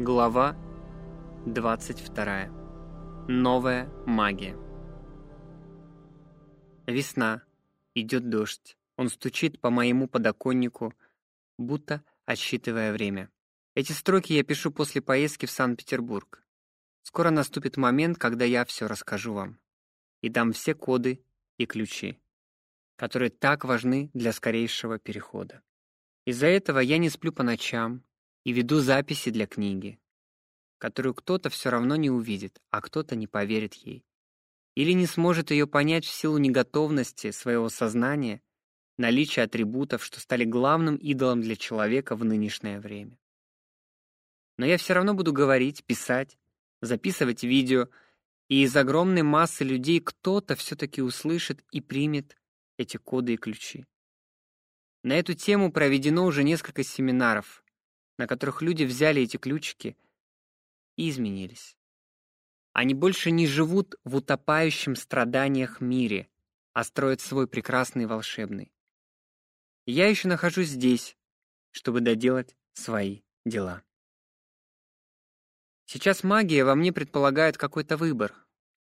Глава 22. Новая магия. Весна. Идет дождь. Он стучит по моему подоконнику, будто отсчитывая время. Эти строки я пишу после поездки в Санкт-Петербург. Скоро наступит момент, когда я все расскажу вам и дам все коды и ключи, которые так важны для скорейшего перехода. Из-за этого я не сплю по ночам и веду записи для книги, которую кто-то все равно не увидит, а кто-то не поверит ей. Или не сможет ее понять в силу неготовности своего сознания, наличия атрибутов, что стали главным идолом для человека в нынешнее время. Но я все равно буду говорить, писать, записывать видео, и из огромной массы людей кто-то все-таки услышит и примет эти коды и ключи. На эту тему проведено уже несколько семинаров, на которых люди взяли эти ключики и изменились. Они больше не живут в утопающем страданиях мире, а строят свой прекрасный волшебный. Я еще нахожусь здесь, чтобы доделать свои дела. Сейчас магия во мне предполагает какой-то выбор,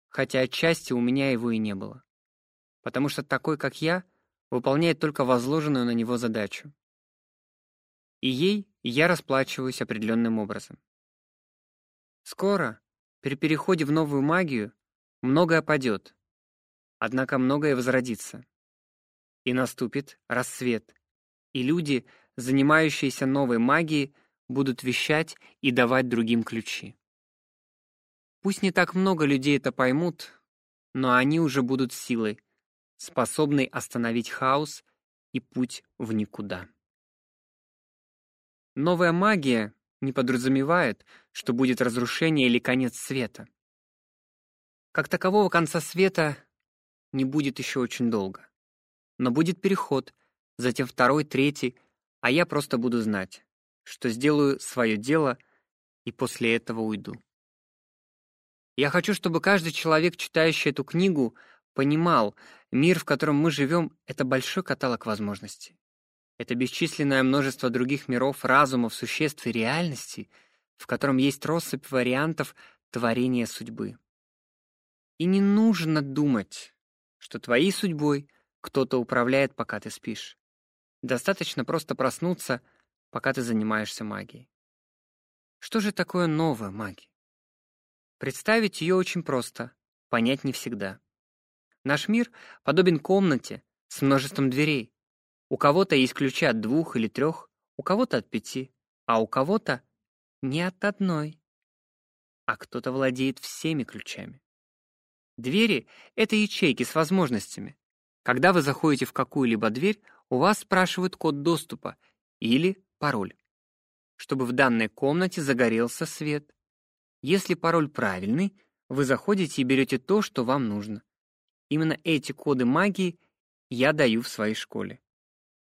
хотя отчасти у меня его и не было. Потому что такой, как я, выполняет только возложенную на него задачу. И ей я расплачиваюсь определенным образом. Скоро, при переходе в новую магию, многое падет, однако многое возродится. И наступит рассвет, и люди, занимающиеся новой магией, будут вещать и давать другим ключи. Пусть не так много людей это поймут, но они уже будут силой, способной остановить хаос и путь в никуда. Новая магия не подразумевает, что будет разрушение или конец света. Как такового конца света не будет еще очень долго. Но будет переход, затем второй, третий, а я просто буду знать, что сделаю свое дело и после этого уйду. Я хочу, чтобы каждый человек, читающий эту книгу, понимал, мир, в котором мы живем, это большой каталог возможностей. Это бесчисленное множество других миров, разумов, существ и реальностей, в котором есть россыпь вариантов творения судьбы. И не нужно думать, что твоей судьбой кто-то управляет, пока ты спишь. Достаточно просто проснуться, пока ты занимаешься магией. Что же такое новая магия? Представить ее очень просто, понять не всегда. Наш мир подобен комнате с множеством дверей. У кого-то есть ключи от двух или трех, у кого-то от пяти, а у кого-то не от одной. А кто-то владеет всеми ключами. Двери — это ячейки с возможностями. Когда вы заходите в какую-либо дверь, у вас спрашивают код доступа или пароль, чтобы в данной комнате загорелся свет. Если пароль правильный, вы заходите и берете то, что вам нужно. Именно эти коды магии я даю в своей школе.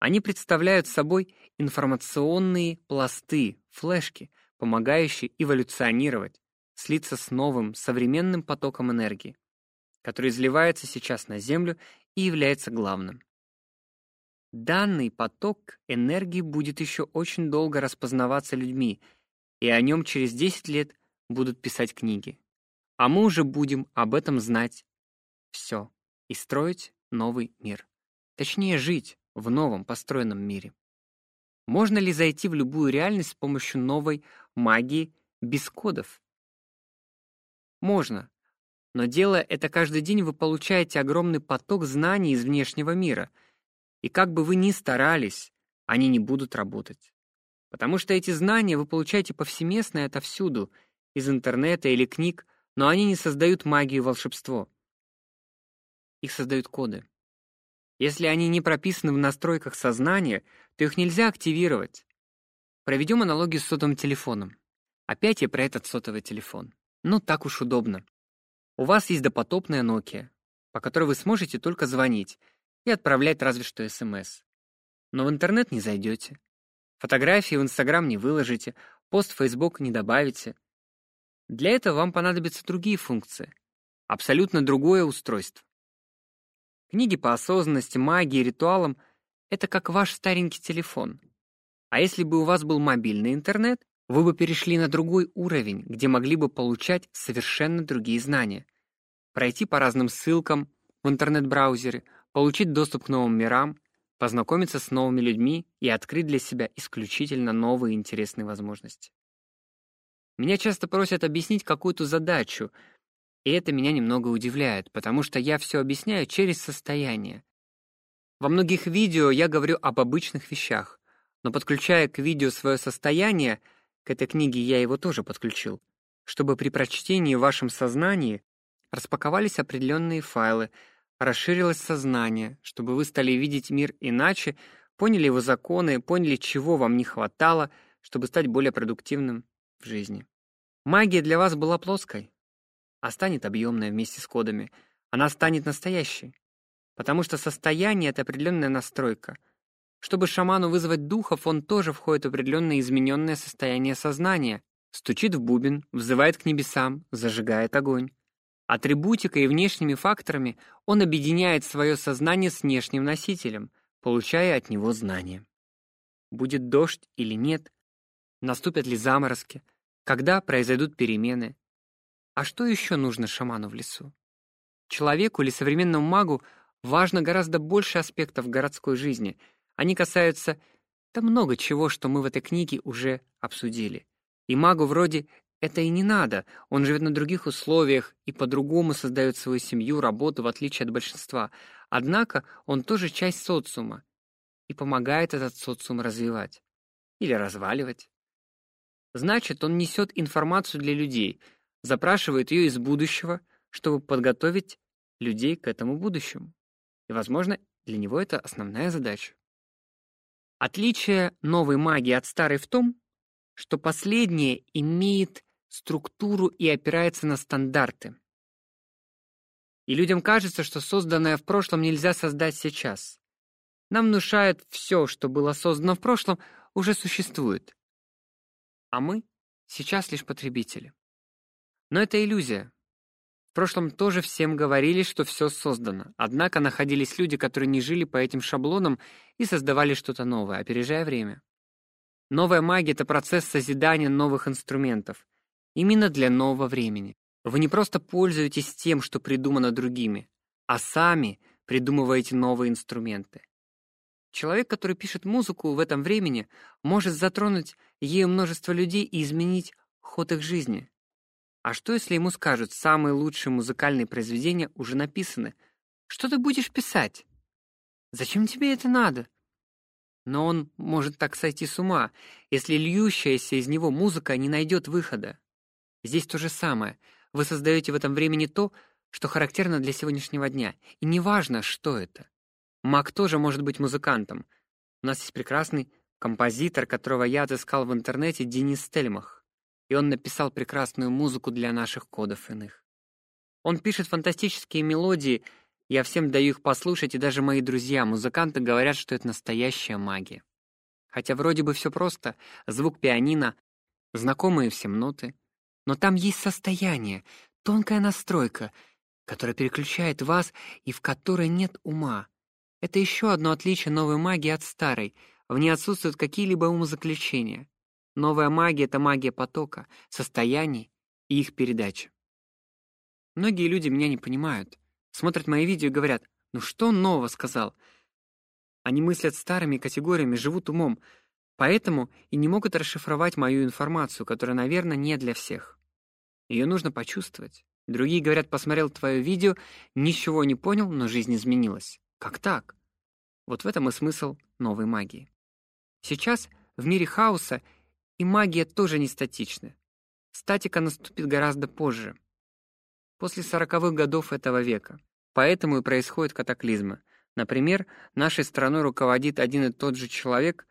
Они представляют собой информационные пласты, флешки, помогающие эволюционировать, слиться с новым, современным потоком энергии, который изливается сейчас на Землю и является главным. Данный поток энергии будет еще очень долго распознаваться людьми, и о нем через 10 лет будут писать книги. А мы уже будем об этом знать все и строить новый мир. Точнее, жить в новом построенном мире. Можно ли зайти в любую реальность с помощью новой магии без кодов? Можно. Но делая это каждый день, вы получаете огромный поток знаний из внешнего мира — и как бы вы ни старались, они не будут работать. Потому что эти знания вы получаете повсеместно и отовсюду, из интернета или книг, но они не создают магию и волшебство. Их создают коды. Если они не прописаны в настройках сознания, то их нельзя активировать. Проведем аналогию с сотовым телефоном. Опять я про этот сотовый телефон. Ну, так уж удобно. У вас есть допотопная Nokia, по которой вы сможете только звонить, и отправлять разве что СМС. Но в интернет не зайдете. Фотографии в Инстаграм не выложите, пост в Фейсбук не добавите. Для этого вам понадобятся другие функции. Абсолютно другое устройство. Книги по осознанности, магии, ритуалам — это как ваш старенький телефон. А если бы у вас был мобильный интернет, вы бы перешли на другой уровень, где могли бы получать совершенно другие знания. Пройти по разным ссылкам в интернет-браузере, получить доступ к новым мирам, познакомиться с новыми людьми и открыть для себя исключительно новые интересные возможности. Меня часто просят объяснить какую-то задачу, и это меня немного удивляет, потому что я все объясняю через состояние. Во многих видео я говорю об обычных вещах, но подключая к видео свое состояние, к этой книге я его тоже подключил, чтобы при прочтении в вашем сознании распаковались определенные файлы, расширилось сознание, чтобы вы стали видеть мир иначе, поняли его законы, поняли, чего вам не хватало, чтобы стать более продуктивным в жизни. Магия для вас была плоской, а станет объемной вместе с кодами. Она станет настоящей, потому что состояние — это определенная настройка — чтобы шаману вызвать духов, он тоже входит в определенное измененное состояние сознания, стучит в бубен, взывает к небесам, зажигает огонь. Атрибутикой и внешними факторами он объединяет свое сознание с внешним носителем, получая от него знания. Будет дождь или нет, наступят ли заморозки, когда произойдут перемены. А что еще нужно шаману в лесу? Человеку или современному магу важно гораздо больше аспектов городской жизни — они касаются да много чего, что мы в этой книге уже обсудили. И магу вроде это и не надо. Он живет на других условиях и по-другому создает свою семью, работу, в отличие от большинства. Однако он тоже часть социума и помогает этот социум развивать или разваливать. Значит, он несет информацию для людей, запрашивает ее из будущего, чтобы подготовить людей к этому будущему. И, возможно, для него это основная задача. Отличие новой магии от старой в том, что последняя имеет структуру и опирается на стандарты. И людям кажется, что созданное в прошлом нельзя создать сейчас. Нам внушают все, что было создано в прошлом, уже существует. А мы сейчас лишь потребители. Но это иллюзия. В прошлом тоже всем говорили, что все создано. Однако находились люди, которые не жили по этим шаблонам и создавали что-то новое, опережая время. Новая магия — это процесс созидания новых инструментов. Именно для нового времени. Вы не просто пользуетесь тем, что придумано другими, а сами придумываете новые инструменты. Человек, который пишет музыку в этом времени, может затронуть ею множество людей и изменить ход их жизни. А что, если ему скажут, самые лучшие музыкальные произведения уже написаны? Что ты будешь писать? Зачем тебе это надо? Но он может так сойти с ума, если льющаяся из него музыка не найдет выхода. Здесь то же самое. Вы создаете в этом времени то, что характерно для сегодняшнего дня, и неважно, что это. Маг тоже может быть музыкантом. У нас есть прекрасный композитор, которого я отыскал в интернете, Денис Стельмах и он написал прекрасную музыку для наших кодов иных. Он пишет фантастические мелодии, я всем даю их послушать, и даже мои друзья, музыканты, говорят, что это настоящая магия. Хотя вроде бы все просто, звук пианино, знакомые всем ноты, но там есть состояние, тонкая настройка, которая переключает вас и в которой нет ума. Это еще одно отличие новой магии от старой, в ней отсутствуют какие-либо умозаключения. Новая магия — это магия потока, состояний и их передачи. Многие люди меня не понимают, смотрят мои видео и говорят, ну что он нового сказал? Они мыслят старыми категориями, живут умом, поэтому и не могут расшифровать мою информацию, которая, наверное, не для всех. Ее нужно почувствовать. Другие говорят, посмотрел твое видео, ничего не понял, но жизнь изменилась. Как так? Вот в этом и смысл новой магии. Сейчас в мире хаоса и магия тоже не статична. Статика наступит гораздо позже, после сороковых годов этого века. Поэтому и происходят катаклизмы. Например, нашей страной руководит один и тот же человек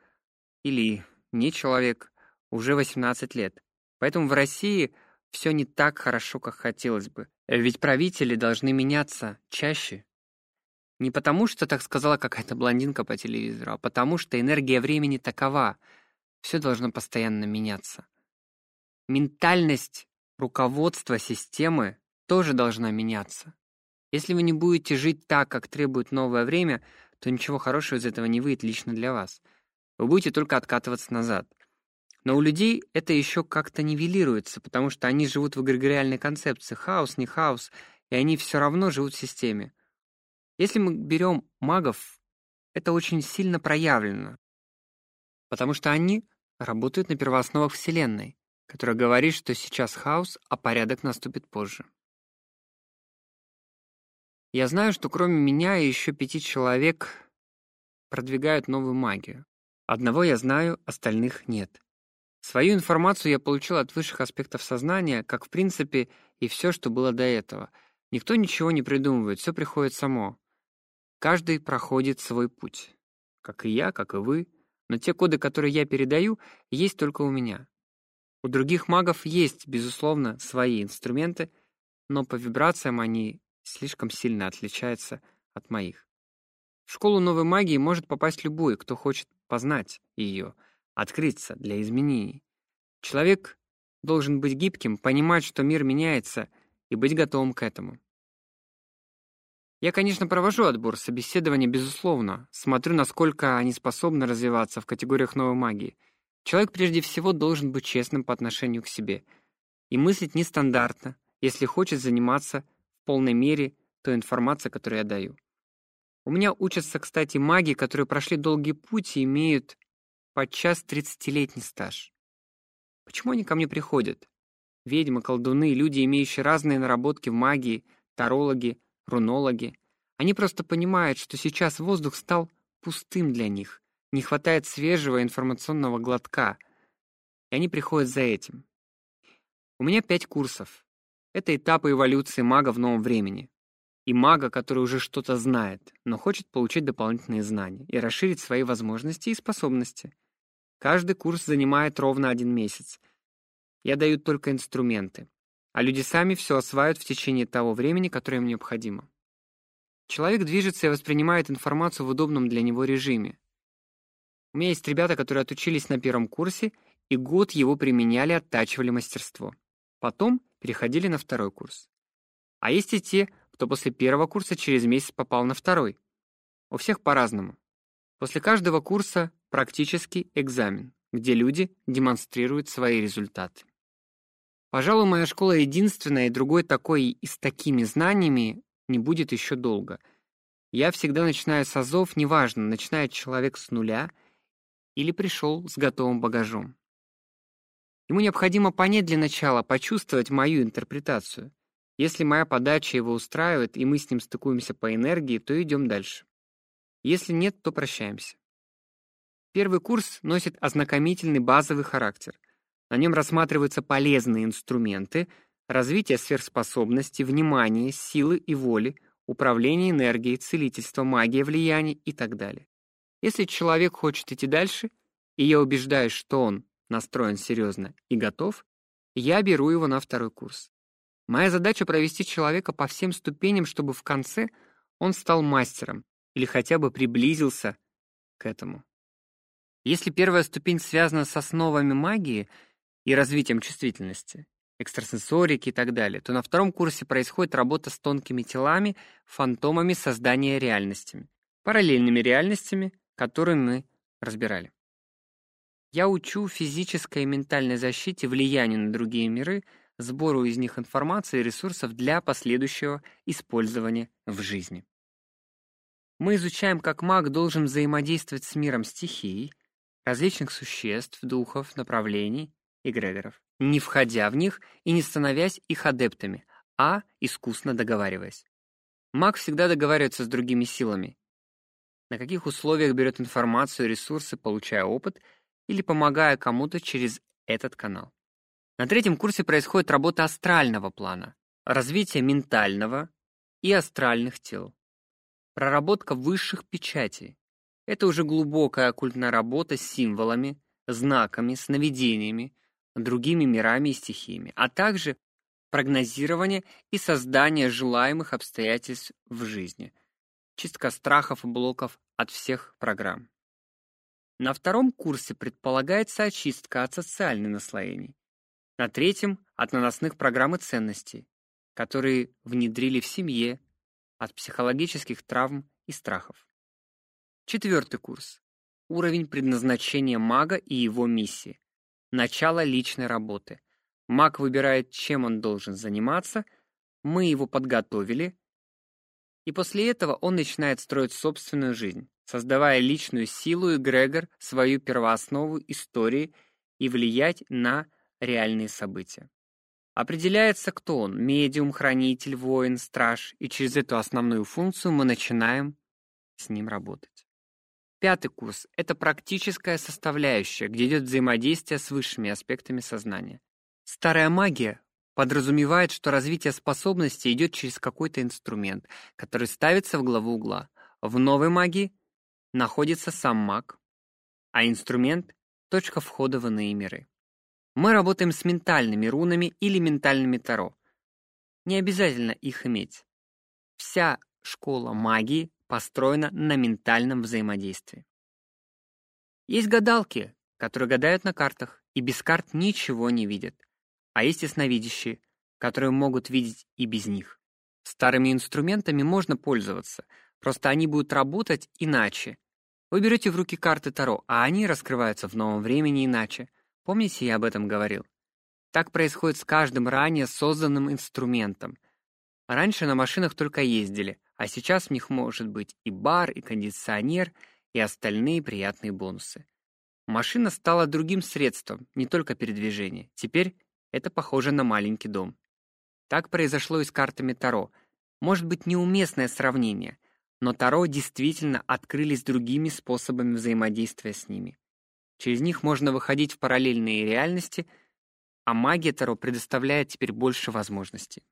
или не человек уже 18 лет. Поэтому в России все не так хорошо, как хотелось бы. Ведь правители должны меняться чаще. Не потому, что так сказала какая-то блондинка по телевизору, а потому, что энергия времени такова — все должно постоянно меняться. Ментальность руководства системы тоже должна меняться. Если вы не будете жить так, как требует новое время, то ничего хорошего из этого не выйдет лично для вас. Вы будете только откатываться назад. Но у людей это еще как-то нивелируется, потому что они живут в эгрегориальной концепции хаос, не хаос, и они все равно живут в системе. Если мы берем магов, это очень сильно проявлено, потому что они работают на первоосновах Вселенной, которая говорит, что сейчас хаос, а порядок наступит позже. Я знаю, что кроме меня и еще пяти человек продвигают новую магию. Одного я знаю, остальных нет. Свою информацию я получил от высших аспектов сознания, как в принципе и все, что было до этого. Никто ничего не придумывает, все приходит само. Каждый проходит свой путь. Как и я, как и вы. Но те коды, которые я передаю, есть только у меня. У других магов есть, безусловно, свои инструменты, но по вибрациям они слишком сильно отличаются от моих. В школу новой магии может попасть любой, кто хочет познать ее — открыться для изменений. Человек должен быть гибким, понимать, что мир меняется, и быть готовым к этому. Я, конечно, провожу отбор, собеседования, безусловно, смотрю, насколько они способны развиваться в категориях новой магии. Человек прежде всего должен быть честным по отношению к себе и мыслить нестандартно, если хочет заниматься в полной мере той информацией, которую я даю. У меня учатся, кстати, маги, которые прошли долгий путь и имеют подчас тридцатилетний стаж. Почему они ко мне приходят? Ведьмы, колдуны, люди, имеющие разные наработки в магии, тарологи, рунологи. Они просто понимают, что сейчас воздух стал пустым для них, не хватает свежего информационного глотка, и они приходят за этим. У меня пять курсов. Это этапы эволюции мага в новом времени. И мага, который уже что-то знает, но хочет получить дополнительные знания и расширить свои возможности и способности. Каждый курс занимает ровно один месяц. Я даю только инструменты, а люди сами все осваивают в течение того времени, которое им необходимо. Человек движется и воспринимает информацию в удобном для него режиме. У меня есть ребята, которые отучились на первом курсе и год его применяли, оттачивали мастерство. Потом переходили на второй курс. А есть и те, кто после первого курса через месяц попал на второй. У всех по-разному. После каждого курса практический экзамен, где люди демонстрируют свои результаты. Пожалуй, моя школа единственная, и другой такой и с такими знаниями не будет еще долго. Я всегда начинаю с азов, неважно, начинает человек с нуля или пришел с готовым багажом. Ему необходимо понять для начала, почувствовать мою интерпретацию. Если моя подача его устраивает, и мы с ним стыкуемся по энергии, то идем дальше. Если нет, то прощаемся. Первый курс носит ознакомительный базовый характер. На нем рассматриваются полезные инструменты, развитие сверхспособностей, внимание, силы и воли, управление энергией, целительство, магия влияний и так далее. Если человек хочет идти дальше, и я убеждаюсь, что он настроен серьезно и готов, я беру его на второй курс. Моя задача провести человека по всем ступеням, чтобы в конце он стал мастером, или хотя бы приблизился к этому. Если первая ступень связана с основами магии и развитием чувствительности, экстрасенсорики и так далее, то на втором курсе происходит работа с тонкими телами, фантомами создания реальностями, параллельными реальностями, которые мы разбирали. Я учу физической и ментальной защите, влиянию на другие миры, сбору из них информации и ресурсов для последующего использования в жизни. Мы изучаем, как маг должен взаимодействовать с миром стихий, различных существ, духов, направлений, эгрегоров, не входя в них и не становясь их адептами, а искусно договариваясь. Маг всегда договаривается с другими силами. На каких условиях берет информацию ресурсы, получая опыт, или помогая кому-то через этот канал. На третьем курсе происходит работа астрального плана, развитие ментального и астральных тел. Проработка высших печатей. Это уже глубокая оккультная работа с символами, знаками, сновидениями, другими мирами и стихиями, а также прогнозирование и создание желаемых обстоятельств в жизни, чистка страхов и блоков от всех программ. На втором курсе предполагается очистка от социальных наслоений. На третьем — от наносных программ и ценностей, которые внедрили в семье, от психологических травм и страхов. Четвертый курс. Уровень предназначения мага и его миссии. Начало личной работы. Маг выбирает, чем он должен заниматься, мы его подготовили, и после этого он начинает строить собственную жизнь, создавая личную силу эгрегор, свою первооснову истории и влиять на реальные события. Определяется, кто он: медиум, хранитель, воин, страж, и через эту основную функцию мы начинаем с ним работать. Пятый курс это практическая составляющая, где идет взаимодействие с высшими аспектами сознания. Старая магия подразумевает, что развитие способностей идет через какой-то инструмент, который ставится в главу угла. В новой магии находится сам маг, а инструмент точка входа в иные миры. Мы работаем с ментальными рунами или ментальными таро. Не обязательно их иметь. Вся школа магии построена на ментальном взаимодействии. Есть гадалки, которые гадают на картах и без карт ничего не видят. А есть ясновидящие, которые могут видеть и без них. Старыми инструментами можно пользоваться, просто они будут работать иначе. Вы берете в руки карты Таро, а они раскрываются в новом времени иначе. Помните, я об этом говорил? Так происходит с каждым ранее созданным инструментом. Раньше на машинах только ездили, а сейчас в них может быть и бар, и кондиционер, и остальные приятные бонусы. Машина стала другим средством, не только передвижения. Теперь это похоже на маленький дом. Так произошло и с картами Таро. Может быть, неуместное сравнение, но Таро действительно открылись другими способами взаимодействия с ними. Через них можно выходить в параллельные реальности, а магия Таро предоставляет теперь больше возможностей.